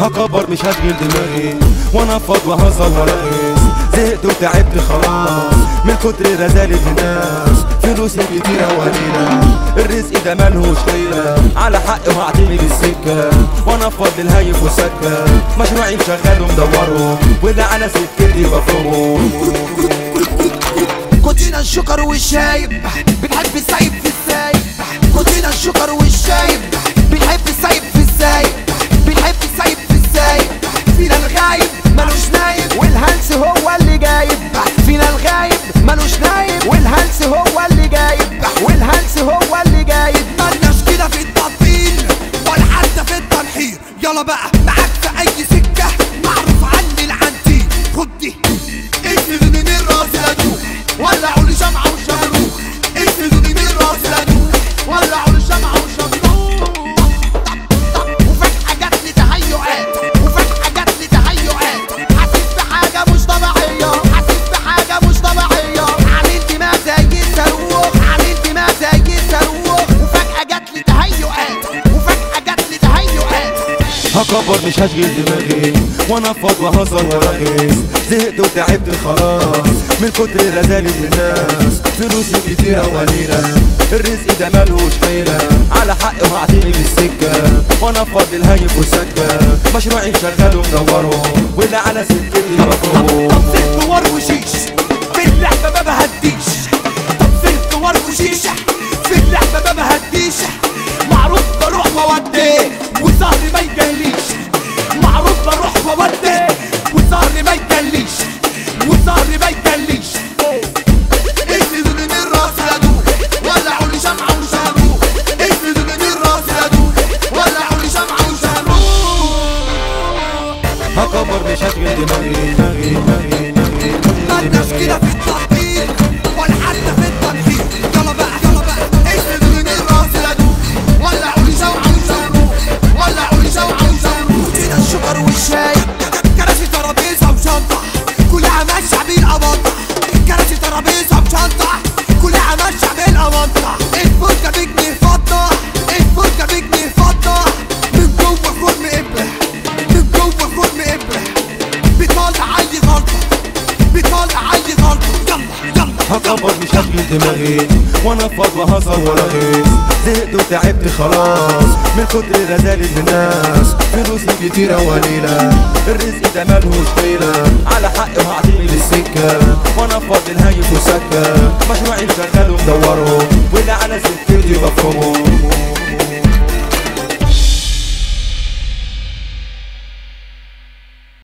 هكبر مش هشغل دماغي وانا فاض وهزر وراغيس زهقت وتعبت خلاص من كتر رزالة الناس فلوسي كتيرة وقليلة الرزق ده ملهوش ليلة على حقي وهعتمد السكة. وانا فاض للهيف وسكة مشروعي مشغل ومدوره. وده على سكتي بفرمه كوتينا الشكر والشايب. بنحب السايب في السايب. كوتينا الشكر والشايب. بنحب السايب في السايب. بنحب السايب في السايب. فينا الغايب ملوش نايب. والهلس هو اللي جايب. فينا الغايب ملوش نايب. والهلس هو اللي جايب. والهلس هو اللي يلا بقى هكبر مش هشغل دماغي وانا فاض وهزر وراغيس زهقت وتعبت خلاص. من كتر رزالة الناس فلوسي كتيرة وقليلة الرزق ده ملهوش حيلة على حقي وهعتمد السكة وانا فاض الهيف وسكة مشروعي مشغل ومدوره واللي على سكتي بفرمه طب سلك وشيش في اللعبة ما بهديش وشمروخ مش هشغل دماغي دماغي دماغي دماغي مالناش كده في التحضير ولا حتى في التنحير يلا بقى يلا بقى اسندوني من راس لدوخ ولعوا لي شمعة وشمروخ ولعوا لي شمعة وشمروخ كده الشكر والشاي كراسي ترابيزة وشنطة كلها ماشية بالأمانطة كراسي ترابيزة وشنطة كلها ماشية بالأمانطة الفرجة بجنيه هكبر مش هشغل دماغي. وانا فاض وهزر وراغيس زهقت وتعبت خلاص. من كتر رزالة الناس. فلوسي كتيرة وقليلة الرزق ده ملهوش ليلة. على حقي وهعتمد السكة وانا فاضي الهيف وسكة. مشروعي شغال ومدوره. واللي على سكتي بفهمه